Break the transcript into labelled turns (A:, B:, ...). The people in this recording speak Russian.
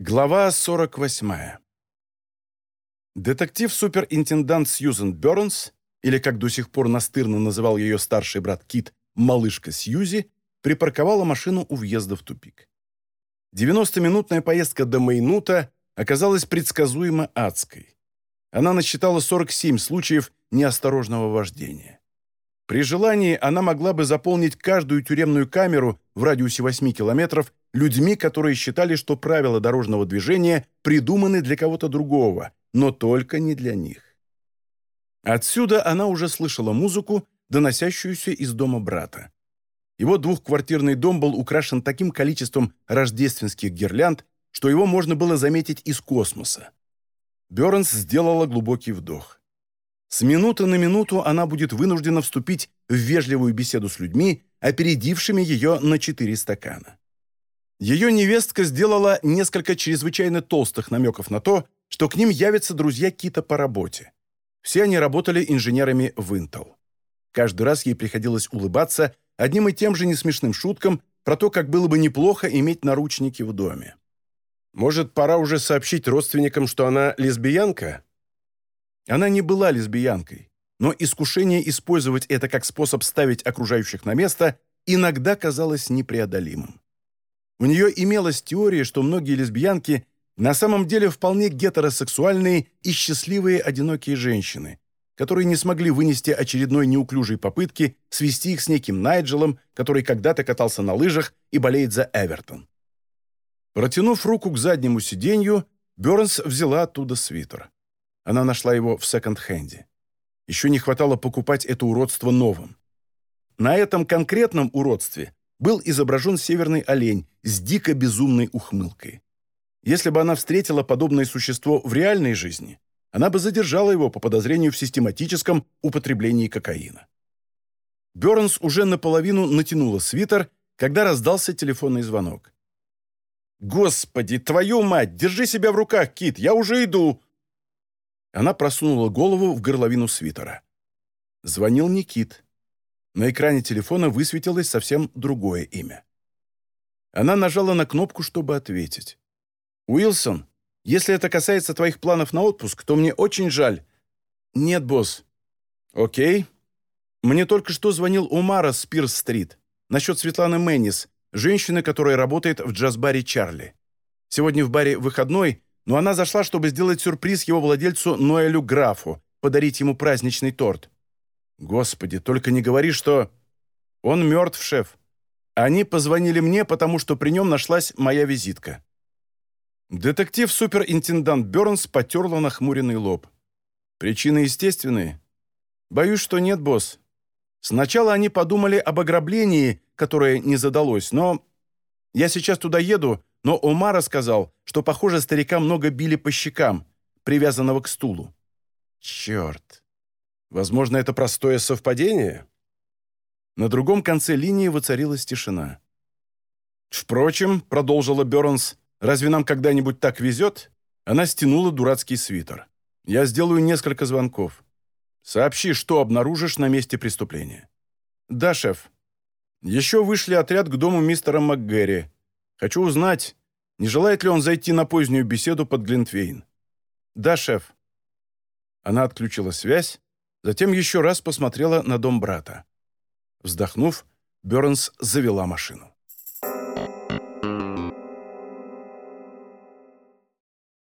A: Глава 48. Детектив-суперинтендант Сьюзен Бернс, или, как до сих пор настырно называл ее старший брат Кит, малышка Сьюзи, припарковала машину у въезда в тупик. 90-минутная поездка до Мейнута оказалась предсказуемо адской. Она насчитала 47 случаев неосторожного вождения. При желании она могла бы заполнить каждую тюремную камеру в радиусе 8 километров людьми, которые считали, что правила дорожного движения придуманы для кого-то другого, но только не для них. Отсюда она уже слышала музыку, доносящуюся из дома брата. Его двухквартирный дом был украшен таким количеством рождественских гирлянд, что его можно было заметить из космоса. Бернс сделала глубокий вдох. С минуты на минуту она будет вынуждена вступить в вежливую беседу с людьми, опередившими ее на четыре стакана. Ее невестка сделала несколько чрезвычайно толстых намеков на то, что к ним явятся друзья Кита по работе. Все они работали инженерами в Intel. Каждый раз ей приходилось улыбаться одним и тем же несмешным шуткам про то, как было бы неплохо иметь наручники в доме. Может, пора уже сообщить родственникам, что она лесбиянка? Она не была лесбиянкой, но искушение использовать это как способ ставить окружающих на место иногда казалось непреодолимым. У нее имелась теория, что многие лесбиянки на самом деле вполне гетеросексуальные и счастливые одинокие женщины, которые не смогли вынести очередной неуклюжей попытки свести их с неким Найджелом, который когда-то катался на лыжах и болеет за Эвертон. Протянув руку к заднему сиденью, Бернс взяла оттуда свитер. Она нашла его в секонд-хенде. Еще не хватало покупать это уродство новым. На этом конкретном уродстве был изображен северный олень с дико безумной ухмылкой. Если бы она встретила подобное существо в реальной жизни, она бы задержала его по подозрению в систематическом употреблении кокаина. Бернс уже наполовину натянула свитер, когда раздался телефонный звонок. «Господи, твою мать! Держи себя в руках, Кит! Я уже иду!» Она просунула голову в горловину свитера. Звонил Никит. На экране телефона высветилось совсем другое имя. Она нажала на кнопку, чтобы ответить. «Уилсон, если это касается твоих планов на отпуск, то мне очень жаль». «Нет, босс». «Окей. Мне только что звонил Умара с Пирс-стрит насчет Светланы Мэннис, женщины, которая работает в джаз-баре «Чарли». Сегодня в баре выходной, но она зашла, чтобы сделать сюрприз его владельцу Ноэлю Графу, подарить ему праздничный торт. Господи, только не говори, что... Он мертв, шеф. Они позвонили мне, потому что при нем нашлась моя визитка. Детектив-суперинтендант Бернс потерла нахмуренный лоб. Причины естественные? Боюсь, что нет, босс. Сначала они подумали об ограблении, которое не задалось, но... Я сейчас туда еду, но Омара сказал, что, похоже, старика много били по щекам, привязанного к стулу. Черт. Возможно, это простое совпадение? На другом конце линии воцарилась тишина. «Впрочем», — продолжила Бернс, — «разве нам когда-нибудь так везет?» Она стянула дурацкий свитер. «Я сделаю несколько звонков. Сообщи, что обнаружишь на месте преступления». «Да, шеф. Еще вышли отряд к дому мистера МакГерри. Хочу узнать, не желает ли он зайти на позднюю беседу под Глинтвейн». «Да, шеф». Она отключила связь, Затем еще раз посмотрела на дом брата. Вздохнув, Бернс завела машину.